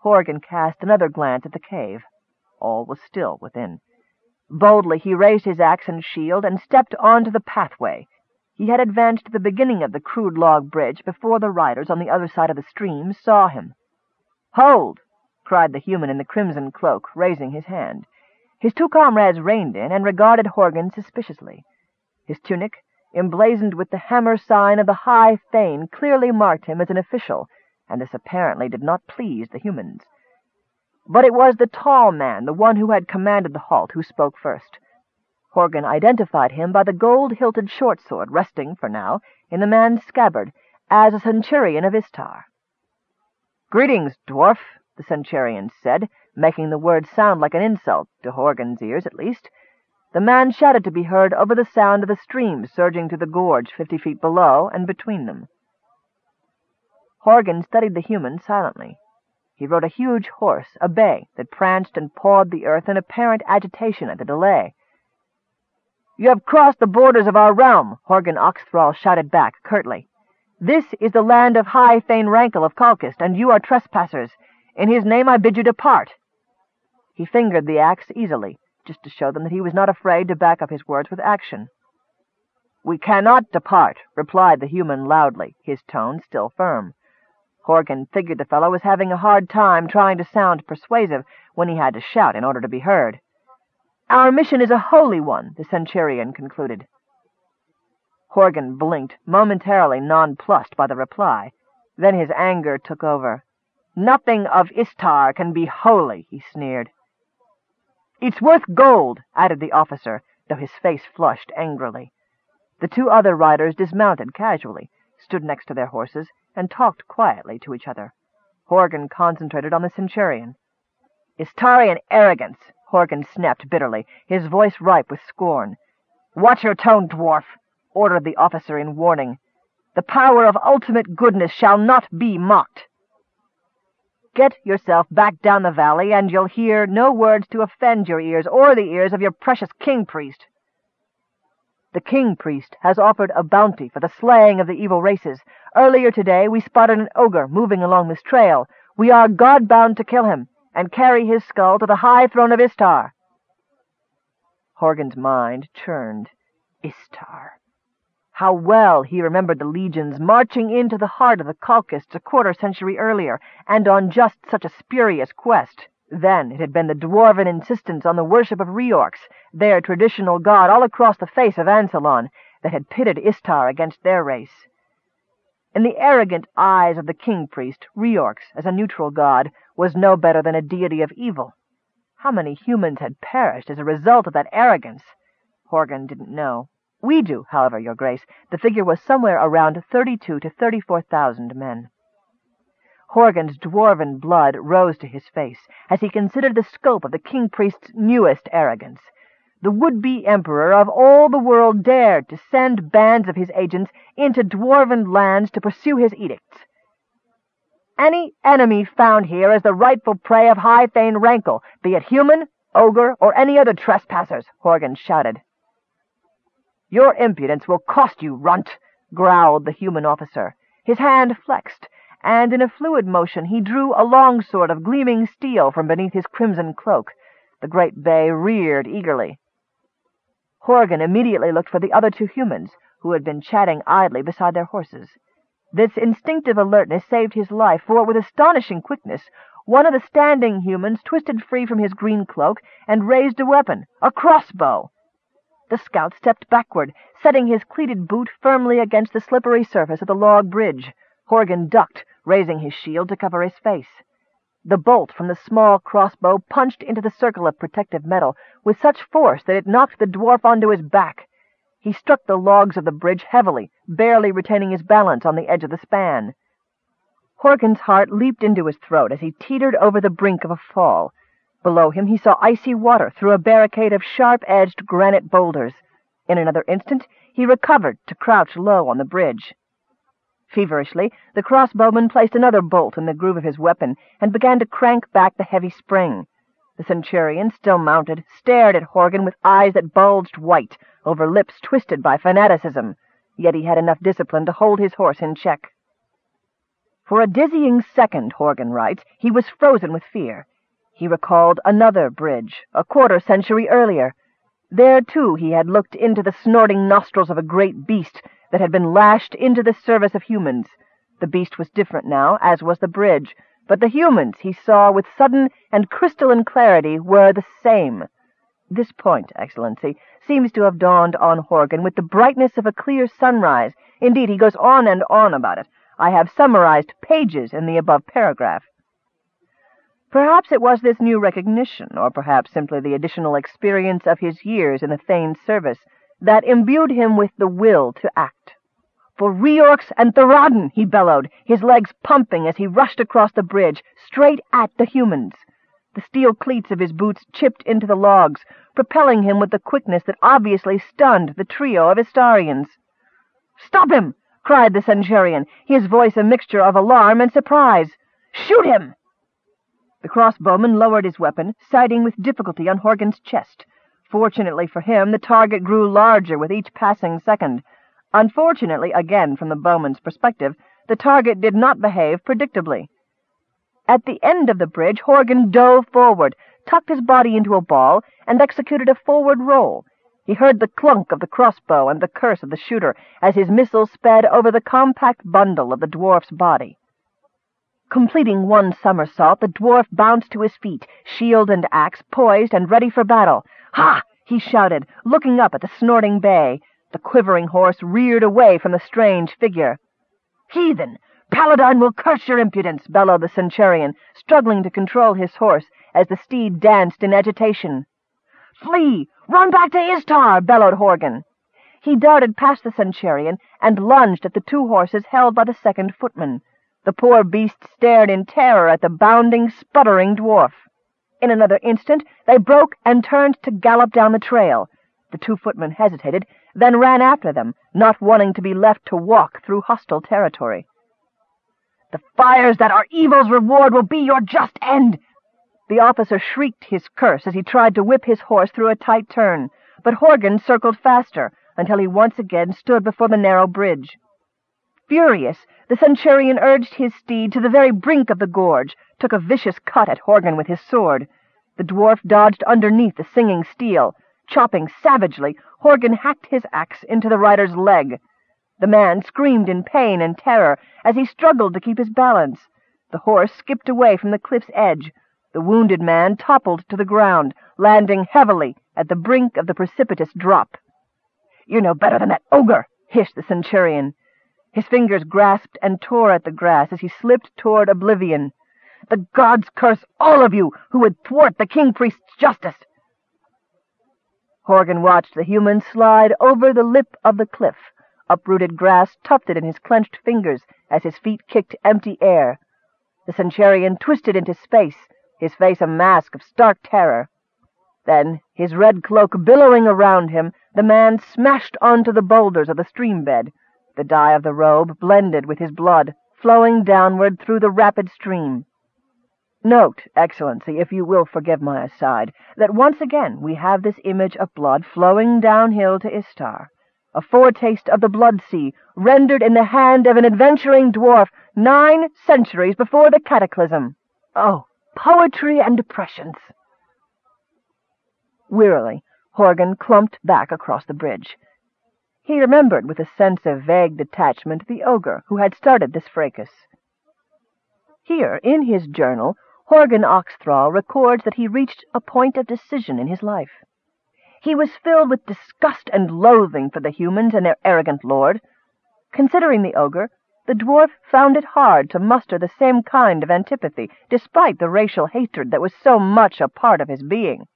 Horgan cast another glance at the cave. All was still within. Boldly he raised his axe and shield and stepped onto the pathway. He had advanced to the beginning of the crude log bridge before the riders on the other side of the stream saw him. "Hold!" cried the human in the crimson cloak, raising his hand. His two comrades reined in and regarded Horgan suspiciously. His tunic, emblazoned with the hammer sign of the High Thane, clearly marked him as an official, and this apparently did not please the humans. But it was the tall man, the one who had commanded the halt, who spoke first. Horgan identified him by the gold-hilted short-sword resting, for now, in the man's scabbard, as a centurion of Istar. "Greetings, dwarf," the centurion said, making the words sound like an insult, to Horgan's ears at least. The man shouted to be heard over the sound of the stream surging through the gorge fifty feet below and between them. Horgan studied the human silently. He rode a huge horse, a bay, that pranced and pawed the earth in apparent agitation at the delay. "You have crossed the borders of our realm," Horgan Oxthrall shouted back, curtly. "This is the land of High Thane Rankle of Kalkist, and you are trespassers. In his name I bid you depart." He fingered the axe easily, just to show them that he was not afraid to back up his words with action. "We cannot depart," replied the human loudly, his tone still firm. Horgan figured the fellow was having a hard time trying to sound persuasive when he had to shout in order to be heard. "Our mission is a holy one," the centurion concluded. Horgan blinked, momentarily nonplussed by the reply. Then his anger took over. "Nothing of Istar can be holy," he sneered. "It's worth gold," added the officer, though his face flushed angrily. The two other riders dismounted casually, stood next to their horses, and talked quietly to each other. Horgan concentrated on the Centurion. Istarian arrogance, Horgan snapped bitterly, his voice ripe with scorn. Watch your tone, dwarf, ordered the officer in warning. The power of ultimate goodness shall not be mocked. Get yourself back down the valley, and you'll hear no words to offend your ears or the ears of your precious king-priest. The king-priest has offered a bounty for the slaying of the evil races, Earlier today we spotted an ogre moving along this trail. We are god-bound to kill him, and carry his skull to the high throne of Istar. Horgan's mind churned. Istar. How well he remembered the legions marching into the heart of the Kalkists a quarter century earlier, and on just such a spurious quest. Then it had been the dwarven insistence on the worship of Reorx, their traditional god all across the face of Ansalon, that had pitted Istar against their race. In the arrogant eyes of the king-priest, Reorx, as a neutral god, was no better than a deity of evil. How many humans had perished as a result of that arrogance? Horgan didn't know. We do, however, your grace. The figure was somewhere around thirty-two to thirty-four thousand men. Horgan's dwarven blood rose to his face as he considered the scope of the king-priest's newest arrogance the would-be emperor of all the world dared to send bands of his agents into dwarven lands to pursue his edicts. Any enemy found here is the rightful prey of High Thane Rankle, be it human, ogre, or any other trespassers, Horgan shouted. Your impudence will cost you, runt, growled the human officer. His hand flexed, and in a fluid motion he drew a long sword of gleaming steel from beneath his crimson cloak. The great bay reared eagerly. Horgan immediately looked for the other two humans, who had been chatting idly beside their horses. This instinctive alertness saved his life, for with astonishing quickness one of the standing humans twisted free from his green cloak and raised a weapon, a crossbow. The scout stepped backward, setting his cleated boot firmly against the slippery surface of the log bridge. Horgan ducked, raising his shield to cover his face. The bolt from the small crossbow punched into the circle of protective metal with such force that it knocked the dwarf onto his back. He struck the logs of the bridge heavily, barely retaining his balance on the edge of the span. Horgan's heart leaped into his throat as he teetered over the brink of a fall. Below him he saw icy water through a barricade of sharp-edged granite boulders. In another instant he recovered to crouch low on the bridge. Feverishly, the crossbowman placed another bolt in the groove of his weapon and began to crank back the heavy spring. The centurion, still mounted, stared at Horgan with eyes that bulged white, over lips twisted by fanaticism, yet he had enough discipline to hold his horse in check. For a dizzying second, Horgan writes, he was frozen with fear. He recalled another bridge, a quarter century earlier. There, too, he had looked into the snorting nostrils of a great beast that had been lashed into the service of humans. The beast was different now, as was the bridge, but the humans he saw with sudden and crystalline clarity were the same. This point, Excellency, seems to have dawned on Horgan with the brightness of a clear sunrise. Indeed, he goes on and on about it. I have summarized pages in the above paragraph. Perhaps it was this new recognition, or perhaps simply the additional experience of his years in the Thane's service, that imbued him with the will to act. For Reorx and Thorbardin, he bellowed, his legs pumping as he rushed across the bridge, straight at the humans. The steel cleats of his boots chipped into the logs, propelling him with the quickness that obviously stunned the trio of Istarians. "Stop him!" cried the Centurion, his voice a mixture of alarm and surprise. "Shoot him!" The crossbowman lowered his weapon, sighting with difficulty on Horgan's chest. Fortunately for him, the target grew larger with each passing second. Unfortunately, again from the bowman's perspective, the target did not behave predictably. At the end of the bridge, Horgan dove forward, tucked his body into a ball, and executed a forward roll. He heard the clunk of the crossbow and the curse of the shooter as his missile sped over the compact bundle of the dwarf's body. Completing one somersault, the dwarf bounced to his feet, shield and axe poised and ready for battle. Ha! he shouted, looking up at the snorting bay. The quivering horse reared away from the strange figure. Heathen! Paladine will curse your impudence, bellowed the centurion, struggling to control his horse as the steed danced in agitation. Flee! Run back to Istar! bellowed Horgan. He darted past the centurion and lunged at the two horses held by the second footman. The poor beast stared in terror at the bounding, sputtering dwarf. In another instant they broke and turned to gallop down the trail. The two footmen hesitated, then ran after them, not wanting to be left to walk through hostile territory. The fires that are evil's reward will be your just end, the officer shrieked his curse as he tried to whip his horse through a tight turn, but Horgan circled faster until he once again stood before the narrow bridge. Furious, the centurion urged his steed to the very brink of the gorge, took a vicious cut at Horgan with his sword. The dwarf dodged underneath the singing steel. Chopping savagely, Horgan hacked his axe into the rider's leg. The man screamed in pain and terror as he struggled to keep his balance. The horse skipped away from the cliff's edge, the wounded man toppled to the ground, landing heavily at the brink of the precipitous drop. "You're no better than that ogre!" hissed the centurion. His fingers grasped and tore at the grass as he slipped toward oblivion. "The gods curse all of you who would thwart the king-priest's justice!" Horgan watched the human slide over the lip of the cliff, uprooted grass tufted in his clenched fingers as his feet kicked empty air. The centurion twisted into space, his face a mask of stark terror. Then, his red cloak billowing around him, the man smashed onto the boulders of the stream bed. The dye of the robe blended with his blood, flowing downward through the rapid stream. Note, Excellency, if you will forgive my aside, that once again we have this image of blood flowing downhill to Istar, a foretaste of the blood sea, rendered in the hand of an adventuring dwarf nine centuries before the cataclysm. Oh, Poetry and depressions. Wearily, Horgan clumped back across the bridge. He remembered with a sense of vague detachment the ogre who had started this fracas. Here, in his journal, Horgan Oxthrall records that he reached a point of decision in his life. He was filled with disgust and loathing for the humans and their arrogant lord. Considering the ogre, the dwarf found it hard to muster the same kind of antipathy, despite the racial hatred that was so much a part of his being.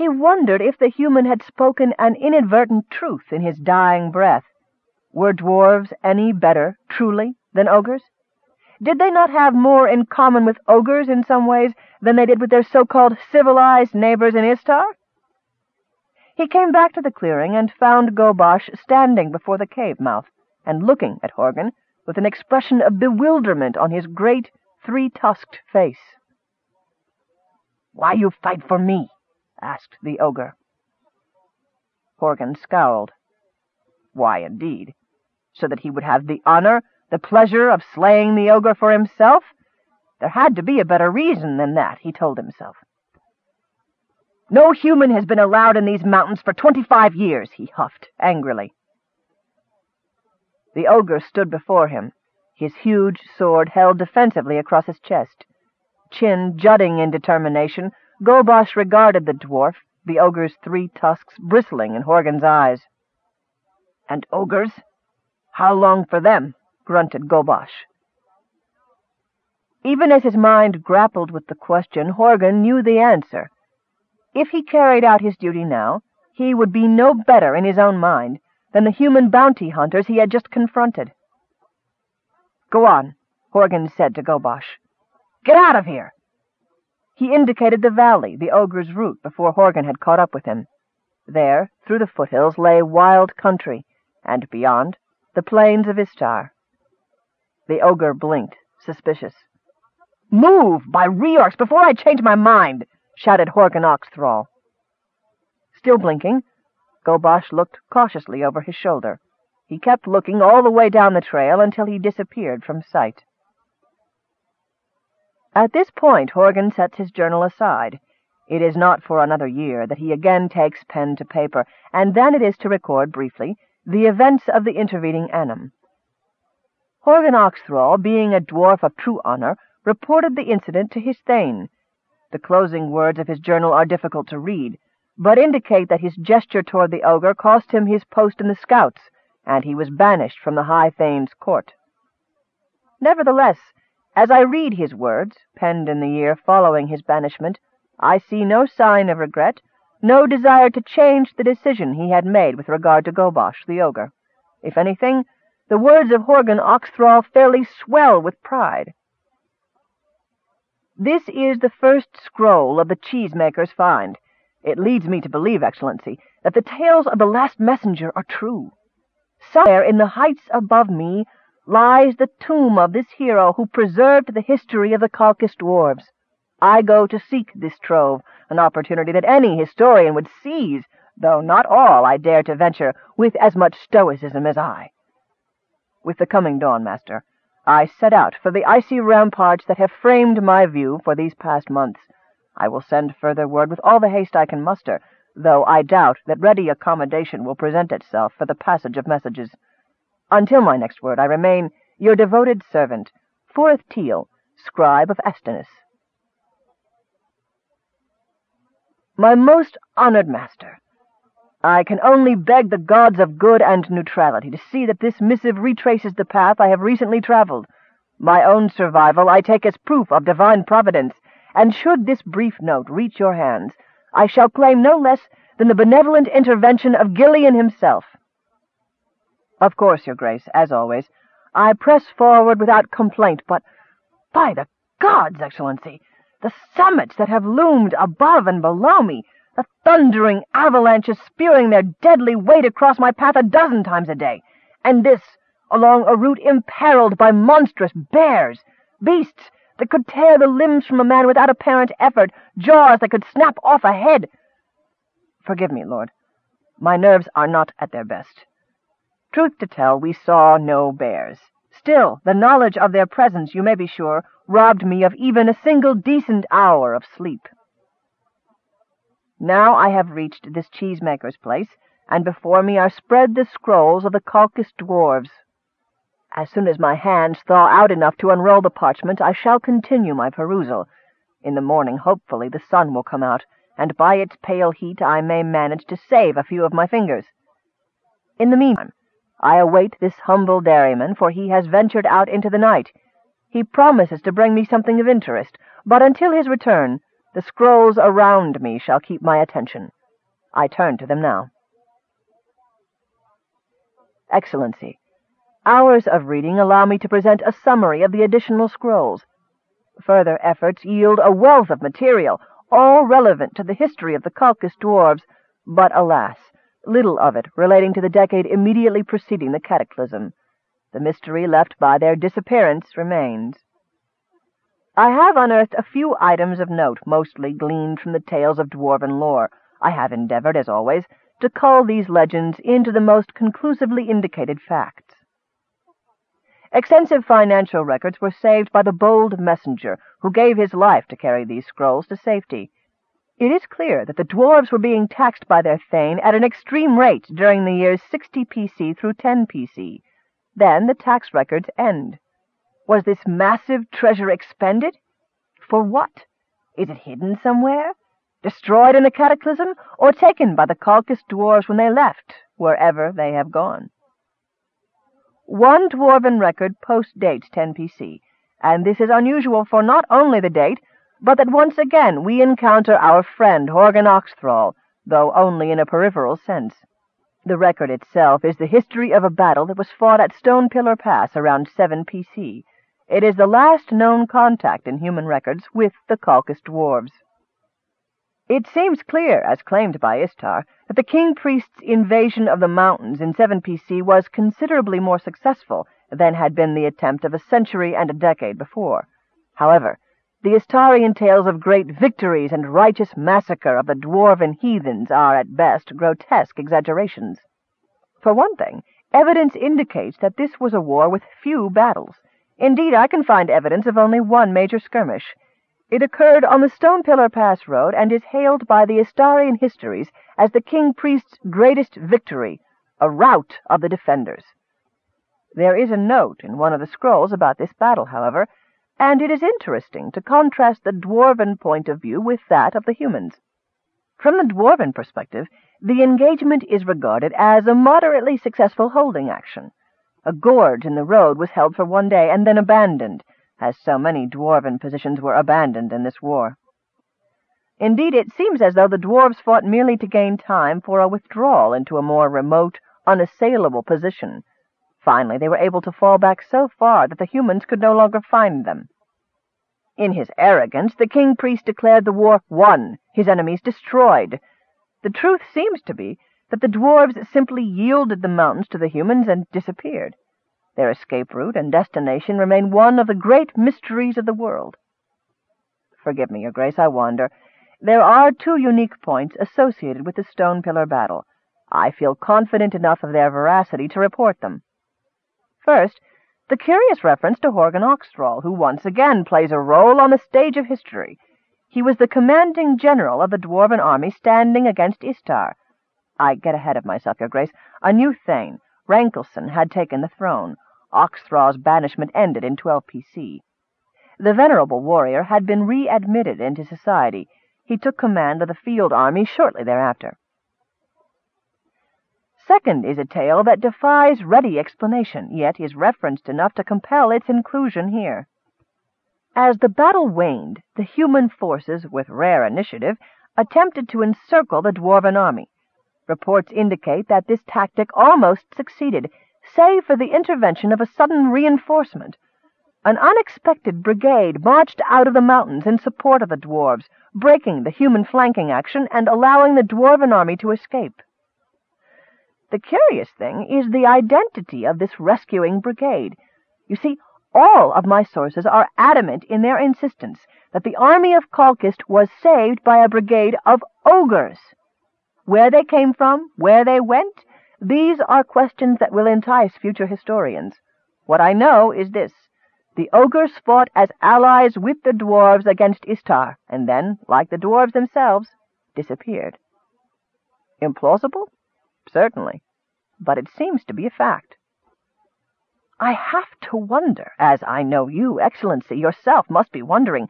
He wondered if the human had spoken an inadvertent truth in his dying breath. Were dwarves any better, truly, than ogres? Did they not have more in common with ogres in some ways than they did with their so-called civilized neighbors in Istar? He came back to the clearing and found Gobosh standing before the cave mouth and looking at Horgan with an expression of bewilderment on his great, three-tusked face. "Why you fight for me?" Asked the ogre. Horgan scowled. Why, indeed? So that he would have the honor, The pleasure of slaying the ogre for himself? There had to be a better reason than that, he told himself. No human has been allowed in these mountains for twenty-five years, he huffed angrily. The ogre stood before him, his huge sword held defensively across his chest. Chin jutting in determination, Gobosh regarded the dwarf, the ogre's three tusks bristling in Horgan's eyes. And ogres? How long for them? grunted Gobosh. Even as his mind grappled with the question, Horgan knew the answer. If he carried out his duty now, he would be no better in his own mind than the human bounty hunters he had just confronted. Go on, Horgan said to Gobosh. Get out of here! He indicated the valley, the ogre's route, before Horgan had caught up with him. There, through the foothills, lay wild country, and beyond, the plains of Istar. The ogre blinked, suspicious. Move, by Reorx, before I change my mind! shouted Horgan Oxthrall. Still blinking, Gobosh looked cautiously over his shoulder. He kept looking all the way down the trail until he disappeared from sight. At this point Horgan sets his journal aside. It is not for another year that he again takes pen to paper, and then it is to record, briefly, the events of the intervening annum. Horgan Oxthrall, being a dwarf of true honor, reported the incident to his thane, the closing words of his journal are difficult to read, but indicate that his gesture toward the ogre cost him his post in the scouts, and he was banished from the High Thane's court. Nevertheless, as I read his words, penned in the year following his banishment, I see no sign of regret, no desire to change the decision he had made with regard to Gobosh the ogre. If anything, the words of Horgan Oxthrall fairly swell with pride. This is the first scroll of the cheesemaker's find. It leads me to believe, Excellency, that the tales of the last messenger are true. Somewhere in the heights above me lies the tomb of this hero who preserved the history of the Kalkist dwarves. I go to seek this trove, an opportunity that any historian would seize, though not all, I dare to venture, with as much stoicism as I. With the coming dawn, master, I set out for the icy ramparts that have framed my view for these past months. I will send further word with all the haste I can muster, though I doubt that ready accommodation will present itself for the passage of messages. Until my next word, I remain your devoted servant, Foryth Teel, scribe of Astinus. My most honored master, I can only beg the gods of good and neutrality to see that this missive retraces the path I have recently traveled. My own survival I take as proof of divine providence, and should this brief note reach your hands, I shall claim no less than the benevolent intervention of Gilean himself. Of course, Your Grace, as always, I press forward without complaint, but, by the gods, Excellency, the summits that have loomed above and below me, the thundering avalanches spewing their deadly weight across my path a dozen times a day, and this along a route imperiled by monstrous bears, beasts that could tear the limbs from a man without apparent effort, jaws that could snap off a head. Forgive me, Lord. My nerves are not at their best. Truth to tell, we saw no bears. Still, the knowledge of their presence, you may be sure, robbed me of even a single decent hour of sleep. Now I have reached this cheesemaker's place, and before me are spread the scrolls of the Kalkist dwarves. As soon as my hands thaw out enough to unroll the parchment, I shall continue my perusal. In the morning, hopefully, the sun will come out, and by its pale heat I may manage to save a few of my fingers. In the meantime, I await this humble dairyman, for he has ventured out into the night. He promises to bring me something of interest, but until his return, the scrolls around me shall keep my attention. I turn to them now. Excellency, hours of reading allow me to present a summary of the additional scrolls. Further efforts yield a wealth of material, all relevant to the history of the Kalkist dwarves, but alas, little of it relating to the decade immediately preceding the cataclysm. The mystery left by their disappearance remains. I have unearthed a few items of note, mostly gleaned from the tales of dwarven lore. I have endeavored, as always, to cull these legends into the most conclusively indicated facts. Extensive financial records were saved by the bold messenger who gave his life to carry these scrolls to safety. It is clear that the dwarves were being taxed by their Thane at an extreme rate during the years 60 PC through 10 PC. Then the tax records end. Was this massive treasure expended? For what? Is it hidden somewhere? Destroyed in the cataclysm, or taken by the Kalkist dwarves when they left, wherever they have gone? One dwarven record post-dates 10 PC, and this is unusual for not only the date, but that once again we encounter our friend Horgan Oxthrall, though only in a peripheral sense. The record itself is the history of a battle that was fought at Stone Pillar Pass around 7 PC. It is the last known contact in human records with the Kalkist dwarves. It seems clear, as claimed by Istar, that the king priest's invasion of the mountains in 7 PC was considerably more successful than had been the attempt of a century and a decade before. However, the Istarian tales of great victories and righteous massacre of the dwarven heathens are, at best, grotesque exaggerations. For one thing, evidence indicates that this was a war with few battles. Indeed, I can find evidence of only one major skirmish. It occurred on the Stone Pillar Pass Road and is hailed by the Istarian histories as the king priest's greatest victory, a rout of the defenders. There is a note in one of the scrolls about this battle, however, and it is interesting to contrast the dwarven point of view with that of the humans. From the dwarven perspective, the engagement is regarded as a moderately successful holding action. A gorge in the road was held for one day and then abandoned, as so many dwarven positions were abandoned in this war. Indeed, it seems as though the dwarves fought merely to gain time for a withdrawal into a more remote, unassailable position. Finally, they were able to fall back so far that the humans could no longer find them. In his arrogance, the king-priest declared the war won, his enemies destroyed. The truth seems to be that the dwarves simply yielded the mountains to the humans and disappeared. Their escape route and destination remain one of the great mysteries of the world. Forgive me, Your Grace, I wander. There are two unique points associated with the Stone Pillar battle. I feel confident enough of their veracity to report them. First, the curious reference to Horgan Oxthrall, who once again plays a role on the stage of history. He was the commanding general of the dwarven army standing against Istar. I get ahead of myself, Your Grace. A new Thane, Rankelson, had taken the throne. Oxthrall's banishment ended in 12 PC. The venerable warrior had been readmitted into society. He took command of the field army shortly thereafter. Second is a tale that defies ready explanation, yet is referenced enough to compel its inclusion here. As the battle waned, the human forces, with rare initiative, attempted to encircle the dwarven army. Reports indicate that this tactic almost succeeded, save for the intervention of a sudden reinforcement. An unexpected brigade marched out of the mountains in support of the dwarves, breaking the human flanking action and allowing the dwarven army to escape. The curious thing is the identity of this rescuing brigade. You see, all of my sources are adamant in their insistence that the army of Kalkist was saved by a brigade of ogres. Where they came from, where they went, these are questions that will entice future historians. What I know is this. The ogres fought as allies with the dwarves against Istar, and then, like the dwarves themselves, disappeared. Implausible? Certainly. But it seems to be a fact. I have to wonder, as I know you, Excellency, yourself must be wondering,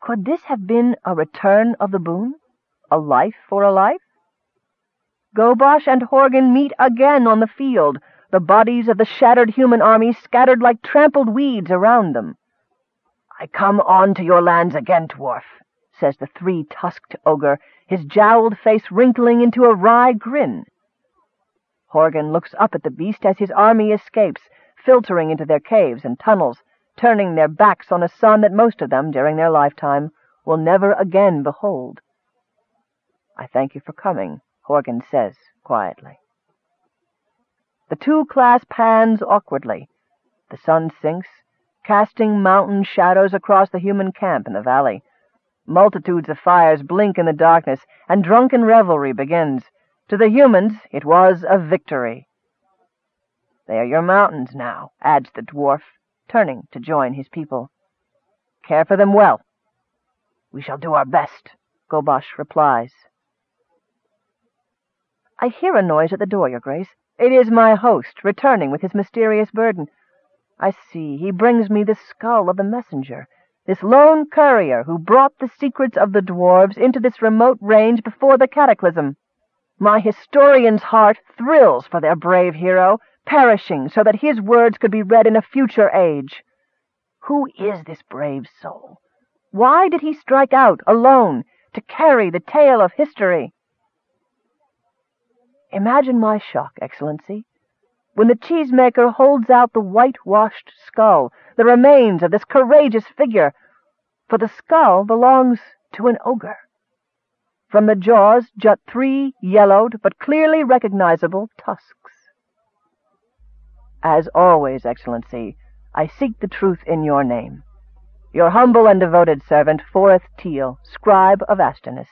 could this have been a return of the boon? A life for a life? Gobosh and Horgan meet again on the field, the bodies of the shattered human army scattered like trampled weeds around them. I come on to your lands again, dwarf, says the three-tusked ogre, his jowled face wrinkling into a wry grin. Horgan looks up at the beast as his army escapes, filtering into their caves and tunnels, turning their backs on a sun that most of them, during their lifetime, will never again behold. I thank you for coming, Horgan says quietly. The two clasp hands awkwardly. The sun sinks, casting mountain shadows across the human camp in the valley. Multitudes of fires blink in the darkness, and drunken revelry begins. To the humans, it was a victory. They are your mountains now, adds the dwarf, turning to join his people. Care for them well. We shall do our best, Gobosh replies. I hear a noise at the door, Your Grace. It is my host, returning with his mysterious burden. I see, he brings me the skull of the messenger, this lone courier who brought the secrets of the dwarves into this remote range before the cataclysm. My historian's heart thrills for their brave hero, perishing so that his words could be read in a future age. Who is this brave soul? Why did he strike out, alone, to carry the tale of history? Imagine my shock, Excellency, when the cheesemaker holds out the whitewashed skull, the remains of this courageous figure, for the skull belongs to an ogre. From the jaws jut three yellowed but clearly recognizable tusks. As always, Excellency, I seek the truth in your name. Your humble and devoted servant, Foryth Teel, scribe of Astinus.